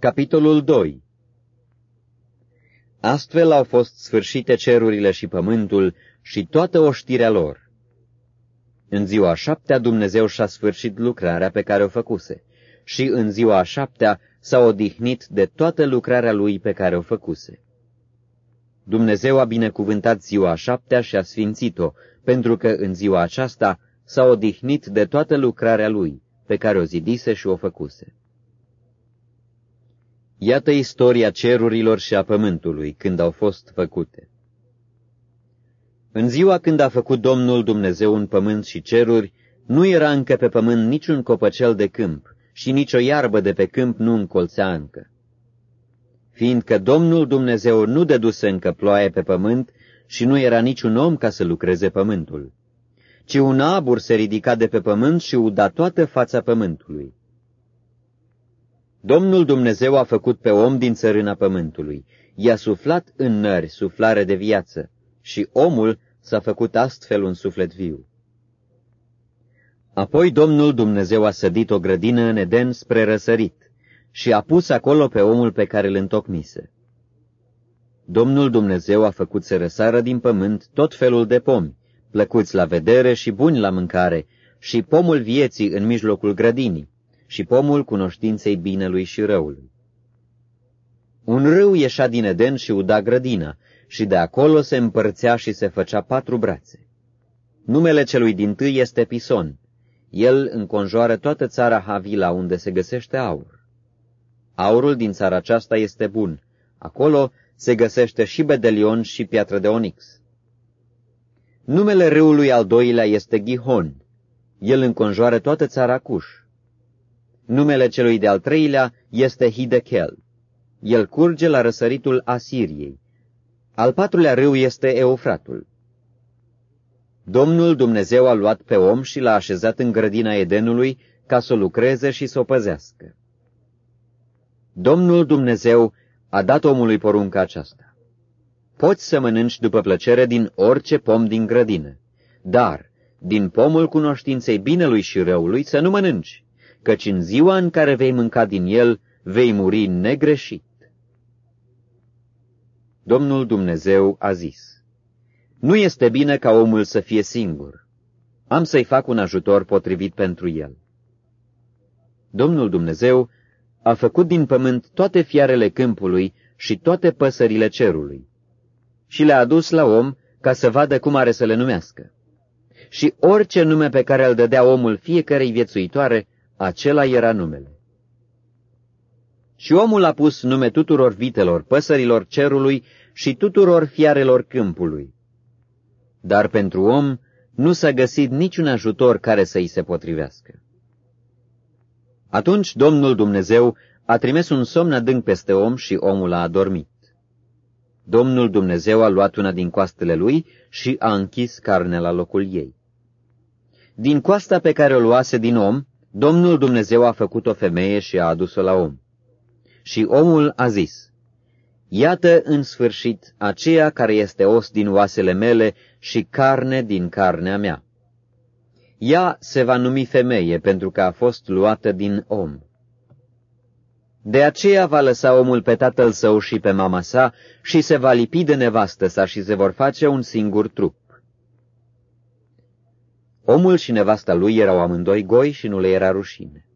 Capitolul 2 Astfel au fost sfârșite cerurile și pământul și toată oștirea lor. În ziua a șaptea Dumnezeu și-a sfârșit lucrarea pe care o făcuse și în ziua a șaptea s-a odihnit de toată lucrarea lui pe care o făcuse. Dumnezeu a binecuvântat ziua a șaptea și a sfințit-o, pentru că în ziua aceasta s-a odihnit de toată lucrarea lui, pe care o zidise și o făcuse. Iată istoria cerurilor și a pământului când au fost făcute. În ziua când a făcut Domnul Dumnezeu un pământ și ceruri, nu era încă pe pământ niciun copăcel de câmp și nicio iarbă de pe câmp nu încolțea încă. Fiindcă Domnul Dumnezeu nu deduse încă ploaie pe pământ și nu era niciun om ca să lucreze pământul, ci un abur se ridica de pe pământ și uda toată fața pământului. Domnul Dumnezeu a făcut pe om din țărâna pământului, i-a suflat în nări suflare de viață și omul s-a făcut astfel un suflet viu. Apoi Domnul Dumnezeu a sădit o grădină în Eden spre răsărit și a pus acolo pe omul pe care îl întocmise. Domnul Dumnezeu a făcut să răsară din pământ tot felul de pomi, plăcuți la vedere și buni la mâncare, și pomul vieții în mijlocul grădinii, și pomul cunoștinței binelui și răului. Un râu ieșea din Eden și uda grădina, și de acolo se împărțea și se făcea patru brațe. Numele celui din tâi este Pison. El înconjoară toată țara Havila, unde se găsește aur. Aurul din țara aceasta este bun. Acolo se găsește și bedelion și piatră de onix. Numele râului al doilea este Gihon. El înconjoară toată țara Cuș. Numele celui de-al treilea este Hidechel. El curge la răsăritul Asiriei. Al patrulea râu este Eufratul. Domnul Dumnezeu a luat pe om și l-a așezat în grădina Edenului ca să lucreze și să o păzească. Domnul Dumnezeu a dat omului porunca aceasta. Poți să mănânci după plăcere din orice pom din grădină, dar din pomul cunoștinței binelui și răului să nu mănânci, căci în ziua în care vei mânca din el, vei muri negreșit. Domnul Dumnezeu a zis, Nu este bine ca omul să fie singur. Am să-i fac un ajutor potrivit pentru el. Domnul Dumnezeu a făcut din pământ toate fiarele câmpului și toate păsările cerului și le-a adus la om ca să vadă cum are să le numească. Și orice nume pe care îl dădea omul fiecarei viețuitoare, acela era numele. Și omul a pus nume tuturor vitelor, păsărilor cerului și tuturor fiarelor câmpului. Dar pentru om nu s-a găsit niciun ajutor care să-i se potrivească. Atunci Domnul Dumnezeu a trimis un somn adânc peste om și omul a adormit. Domnul Dumnezeu a luat una din coastele lui și a închis carne la locul ei. Din coasta pe care o luase din om, Domnul Dumnezeu a făcut o femeie și a adus-o la om. Și omul a zis, Iată în sfârșit aceea care este os din oasele mele și carne din carnea mea. Ea se va numi femeie pentru că a fost luată din om. De aceea va lăsa omul pe tatăl său și pe mama sa și se va lipi de nevastă sa și se vor face un singur trup. Omul și nevasta lui erau amândoi goi și nu le era rușine.